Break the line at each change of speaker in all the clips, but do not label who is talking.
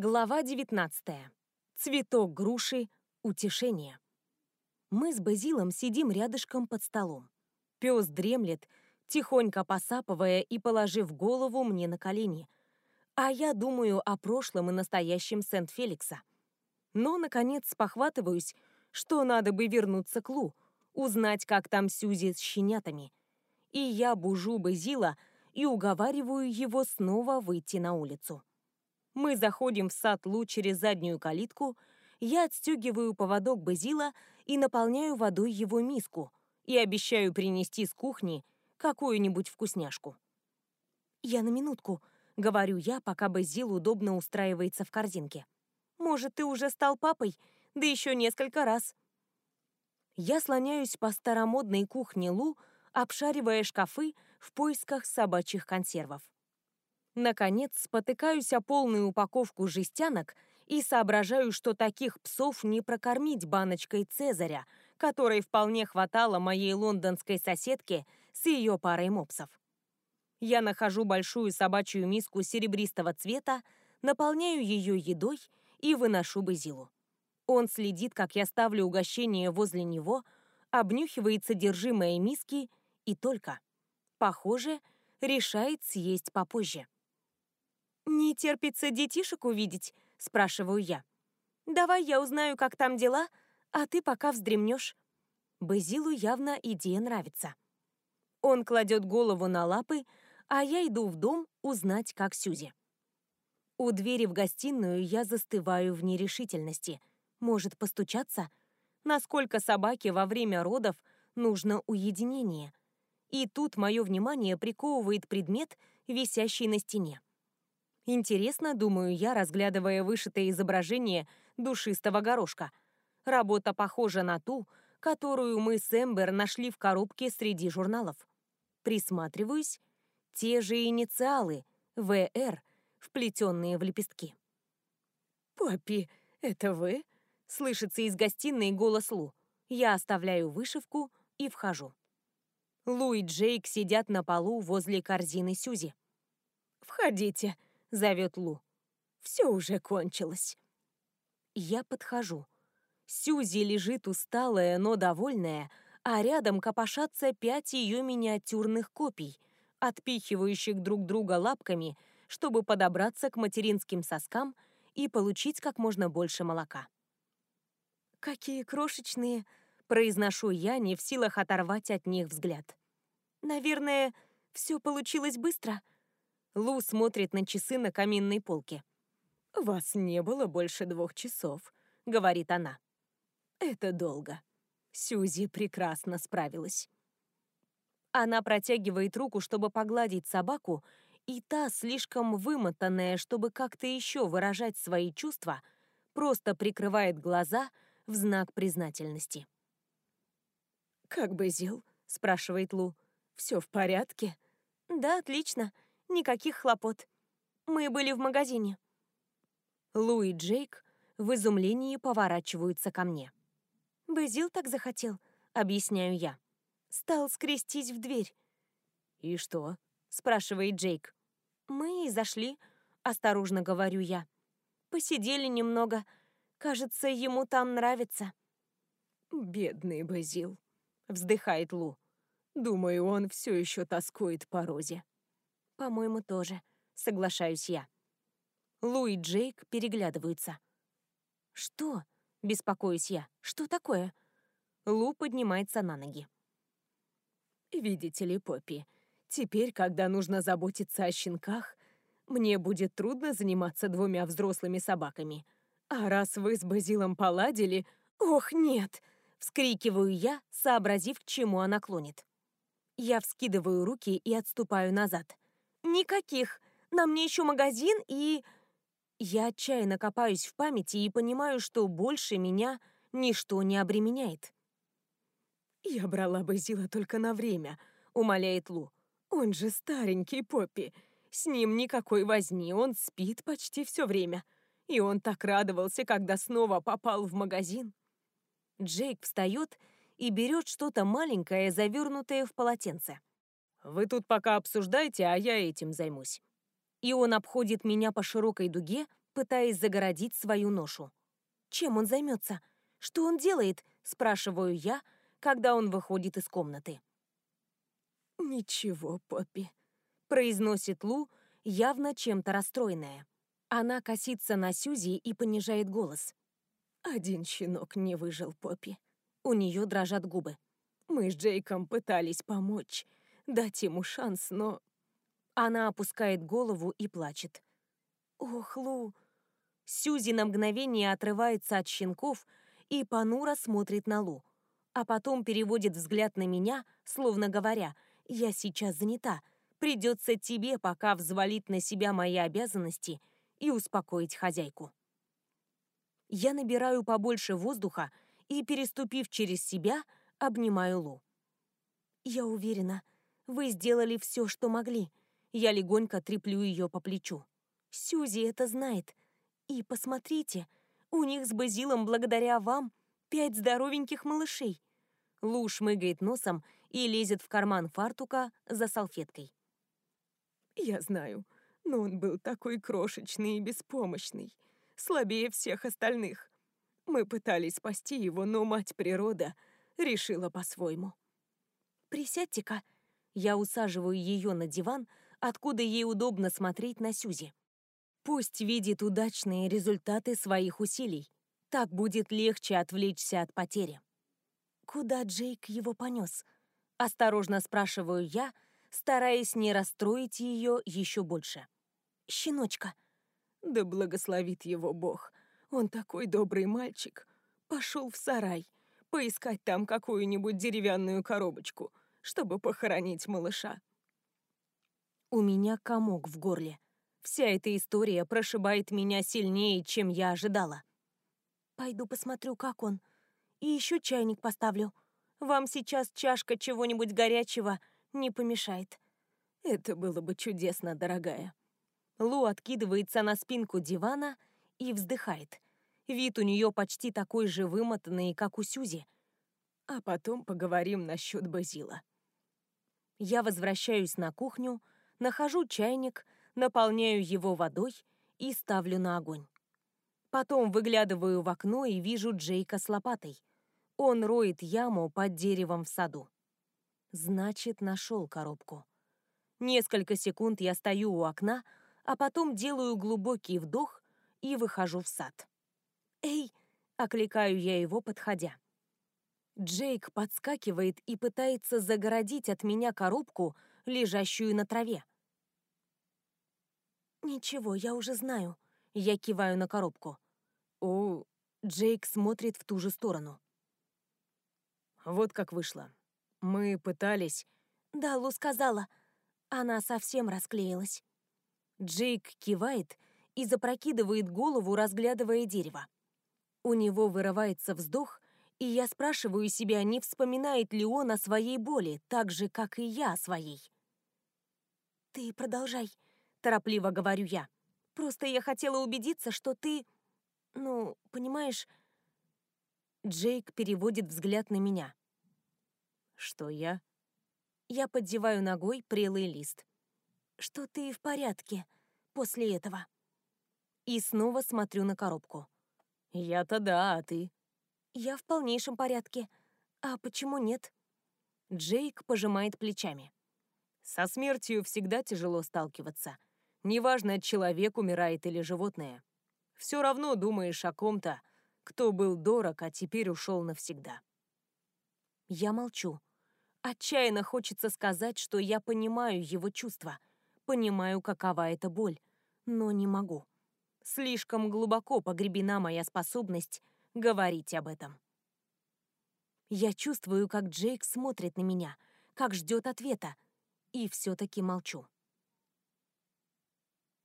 Глава 19. Цветок груши. Утешение. Мы с Базилом сидим рядышком под столом. Пес дремлет, тихонько посапывая и положив голову мне на колени. А я думаю о прошлом и настоящем Сент-Феликса. Но, наконец, спохватываюсь, что надо бы вернуться к Лу, узнать, как там Сюзи с щенятами. И я бужу Базила и уговариваю его снова выйти на улицу. Мы заходим в сад Лу через заднюю калитку, я отстегиваю поводок Базила и наполняю водой его миску и обещаю принести с кухни какую-нибудь вкусняшку. «Я на минутку», — говорю я, пока Базил удобно устраивается в корзинке. «Может, ты уже стал папой? Да еще несколько раз». Я слоняюсь по старомодной кухне Лу, обшаривая шкафы в поисках собачьих консервов. Наконец, спотыкаюсь о полную упаковку жестянок и соображаю, что таких псов не прокормить баночкой Цезаря, которой вполне хватало моей лондонской соседке с ее парой мопсов. Я нахожу большую собачью миску серебристого цвета, наполняю ее едой и выношу Базилу. Он следит, как я ставлю угощение возле него, обнюхивает содержимое миски и только, похоже, решает съесть попозже. «Не терпится детишек увидеть?» – спрашиваю я. «Давай я узнаю, как там дела, а ты пока вздремнешь». Базилу явно идея нравится. Он кладет голову на лапы, а я иду в дом узнать, как Сюзи. У двери в гостиную я застываю в нерешительности. Может постучаться? Насколько собаке во время родов нужно уединение? И тут мое внимание приковывает предмет, висящий на стене. Интересно, думаю я, разглядывая вышитое изображение душистого горошка. Работа похожа на ту, которую мы с Эмбер нашли в коробке среди журналов. Присматриваюсь. Те же инициалы — ВР, вплетенные в лепестки. «Папи, это вы?» — слышится из гостиной голос Лу. Я оставляю вышивку и вхожу. Лу и Джейк сидят на полу возле корзины Сюзи. «Входите», — зовет Лу. «Все уже кончилось». Я подхожу. Сюзи лежит усталая, но довольная, а рядом копошатся пять ее миниатюрных копий, отпихивающих друг друга лапками, чтобы подобраться к материнским соскам и получить как можно больше молока. «Какие крошечные!» — произношу я, не в силах оторвать от них взгляд. «Наверное, все получилось быстро?» Лу смотрит на часы на каминной полке. «Вас не было больше двух часов», — говорит она. «Это долго. Сюзи прекрасно справилась». Она протягивает руку, чтобы погладить собаку, и та, слишком вымотанная, чтобы как-то еще выражать свои чувства, просто прикрывает глаза в знак признательности. «Как бы, Зил?» — спрашивает Лу. «Все в порядке?» «Да, отлично», Никаких хлопот. Мы были в магазине. Лу и Джейк в изумлении поворачиваются ко мне. «Базил так захотел», — объясняю я. Стал скрестись в дверь. «И что?» — спрашивает Джейк. «Мы и зашли», — осторожно говорю я. «Посидели немного. Кажется, ему там нравится».
«Бедный Базил», — вздыхает Лу. «Думаю, он все еще тоскует по Розе».
«По-моему, тоже», — соглашаюсь я. Лу и Джейк переглядываются. «Что?» — беспокоюсь я. «Что такое?» Лу поднимается на ноги.
«Видите ли, Поппи, теперь, когда нужно заботиться о щенках, мне будет трудно заниматься двумя взрослыми собаками. А раз вы с Базилом поладили... Ох, нет!» — вскрикиваю я, сообразив, к чему она клонит. Я вскидываю руки и отступаю назад. «Никаких. На мне еще магазин и...» Я отчаянно копаюсь в памяти и понимаю, что больше меня ничто не обременяет. «Я брала бы Зила только на время», — умоляет Лу. «Он же старенький Поппи. С ним никакой возни, он спит почти все время. И он так радовался, когда снова попал в магазин».
Джейк встает и берет что-то маленькое, завернутое в полотенце.
Вы тут пока обсуждайте, а я этим займусь».
И он обходит меня по широкой дуге, пытаясь загородить свою ношу. «Чем он займется? Что он делает?» — спрашиваю я, когда он выходит из комнаты.
«Ничего, Поппи», —
произносит Лу, явно чем-то расстроенная. Она косится на Сюзи и понижает голос.
«Один щенок не выжил, Поппи.
У нее дрожат губы.
Мы с Джейком пытались помочь, дать ему шанс, но...»
Она опускает голову и плачет. «Ох, Лу!» Сюзи на мгновение отрывается от щенков и понуро смотрит на Лу, а потом переводит взгляд на меня, словно говоря, «Я сейчас занята, придется тебе пока взвалить на себя мои обязанности и успокоить хозяйку». Я набираю побольше воздуха и, переступив через себя, обнимаю Лу. «Я уверена, вы сделали все, что могли». Я легонько треплю ее по плечу. «Сюзи это знает. И посмотрите, у них с Базилом благодаря вам пять здоровеньких малышей». Лу шмыгает носом и лезет в карман фартука за салфеткой.
«Я знаю, но он был такой крошечный и беспомощный, слабее всех остальных. Мы пытались спасти его, но мать природа решила по-своему».
«Присядьте-ка». Я усаживаю ее на диван, откуда ей удобно смотреть на Сюзи. Пусть видит удачные результаты своих усилий. Так будет легче отвлечься от потери. «Куда Джейк его понес?» Осторожно спрашиваю я, стараясь не расстроить ее еще больше. «Щеночка».
«Да благословит его Бог. Он такой добрый мальчик. Пошел в сарай, поискать там какую-нибудь деревянную коробочку, чтобы похоронить малыша.
У меня комок в горле. Вся эта история прошибает меня сильнее, чем я ожидала. Пойду посмотрю, как он. И еще чайник поставлю. Вам сейчас чашка чего-нибудь горячего не помешает.
Это было бы чудесно, дорогая.
Лу откидывается на спинку дивана и вздыхает. Вид у нее почти такой же вымотанный, как у Сюзи.
А потом поговорим насчет Базила.
Я возвращаюсь на кухню, нахожу чайник, наполняю его водой и ставлю на огонь. Потом выглядываю в окно и вижу Джейка с лопатой. Он роет яму под деревом в саду. Значит, нашел коробку. Несколько секунд я стою у окна, а потом делаю глубокий вдох и выхожу в сад. «Эй!» — окликаю я его, подходя. Джейк подскакивает и пытается загородить от меня коробку, лежащую на траве. «Ничего, я уже знаю». Я киваю на коробку. О, Джейк смотрит в ту же сторону.
Вот как вышло. Мы пытались...
Да, Лу сказала. Она совсем расклеилась. Джейк кивает и запрокидывает голову, разглядывая дерево. У него вырывается вздох, и я спрашиваю себя, не вспоминает ли он о своей боли, так же, как и я о своей. «Ты продолжай», торопливо говорю я. Просто я хотела убедиться, что ты... Ну, понимаешь... Джейк переводит взгляд на меня.
Что я?
Я поддеваю ногой прелый лист. Что ты в порядке после этого. И снова смотрю на коробку.
Я-то да, а ты?
Я в полнейшем порядке. А почему нет? Джейк пожимает плечами.
Со смертью всегда тяжело сталкиваться. Неважно, человек умирает или животное. Все равно думаешь о ком-то, кто был дорог, а теперь ушел навсегда.
Я молчу. Отчаянно хочется сказать, что я понимаю его чувства, понимаю, какова эта боль, но не могу. Слишком глубоко погребена моя способность говорить об этом. Я чувствую, как Джейк смотрит на меня, как ждет ответа, и все-таки молчу.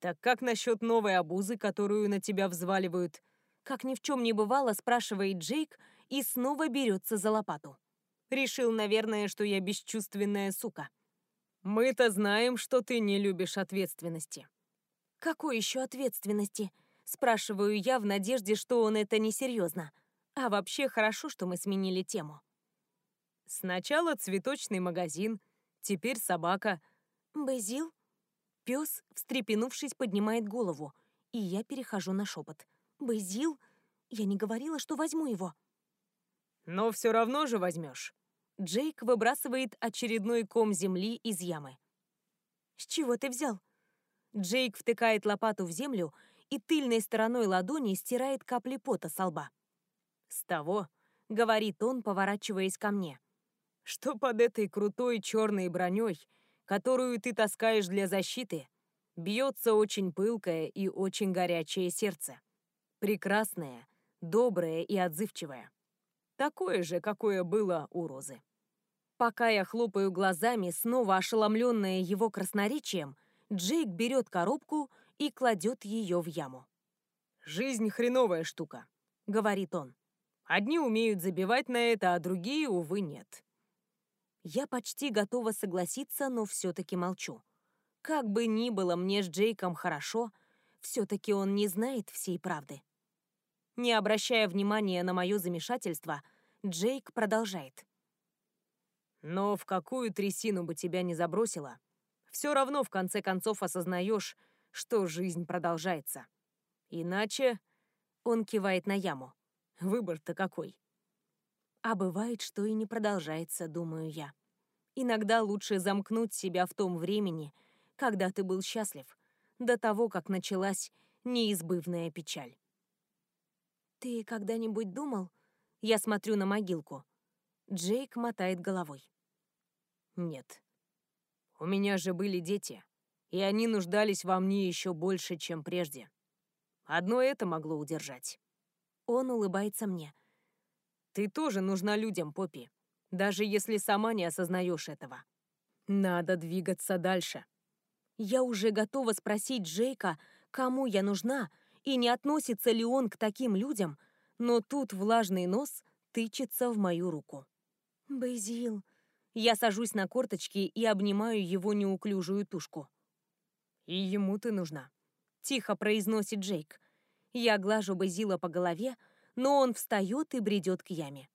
Так как насчет новой обузы, которую на тебя взваливают?
Как ни в чем не бывало, спрашивает Джейк и снова берется за лопату. Решил, наверное, что я бесчувственная сука.
Мы-то знаем, что ты не любишь ответственности.
Какой еще ответственности? Спрашиваю я в надежде, что он это несерьезно. А вообще хорошо, что мы сменили тему.
Сначала цветочный магазин, теперь собака.
Базил? Пес, встрепенувшись, поднимает голову, и я перехожу на шепот. «Базил? Я не говорила, что возьму его».
«Но все равно же возьмешь».
Джейк выбрасывает очередной ком земли из ямы. «С чего ты взял?» Джейк втыкает лопату в землю и тыльной стороной ладони стирает капли пота со лба.
«С того», —
говорит он, поворачиваясь ко мне,
«что под этой крутой черной броней, которую ты таскаешь для защиты, бьется очень пылкое и очень горячее сердце. Прекрасное, доброе и отзывчивое. Такое же, какое было у Розы.
Пока я хлопаю глазами, снова ошеломленная его красноречием, Джейк берет коробку и кладет ее в яму.
«Жизнь хреновая штука», — говорит он. «Одни умеют забивать на это, а другие, увы, нет».
Я почти готова согласиться, но все-таки молчу. Как бы ни было мне с Джейком хорошо, все-таки он не знает всей правды. Не обращая внимания на мое замешательство, Джейк продолжает.
«Но в какую трясину бы тебя не забросило, все равно в конце концов осознаешь, что жизнь продолжается. Иначе...» Он кивает на яму. «Выбор-то какой?»
А бывает, что и не продолжается, думаю я. Иногда лучше замкнуть себя в том времени, когда ты был счастлив, до того, как началась неизбывная печаль. «Ты когда-нибудь думал?» Я смотрю на могилку. Джейк мотает головой.
«Нет. У меня же были дети, и они нуждались во мне еще больше, чем прежде. Одно это могло удержать».
Он улыбается мне.
«Ты тоже нужна людям, Поппи, даже если сама не осознаешь этого. Надо двигаться дальше».
Я уже готова спросить Джейка, кому я нужна, и не относится ли он к таким людям, но тут влажный нос тычется в мою руку. «Базил». Я сажусь на корточки и обнимаю его неуклюжую тушку.
«И ему ты нужна», —
тихо произносит Джейк. Я глажу Базила по голове, но он встает и бредет к яме.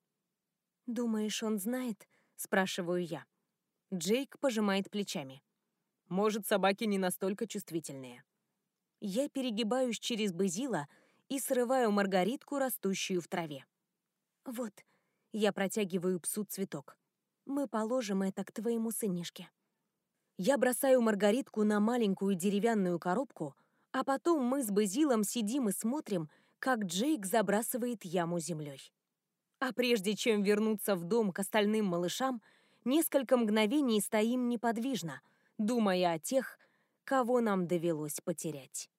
«Думаешь, он знает?» — спрашиваю я. Джейк пожимает плечами.
Может, собаки не настолько чувствительные.
Я перегибаюсь через Базила и срываю маргаритку, растущую в траве. Вот, я протягиваю псу цветок. Мы положим это к твоему сынишке. Я бросаю маргаритку на маленькую деревянную коробку, а потом мы с Базилом сидим и смотрим, как Джейк забрасывает яму землей. А прежде чем вернуться в дом к остальным малышам, несколько мгновений стоим неподвижно — думая о тех, кого нам довелось потерять.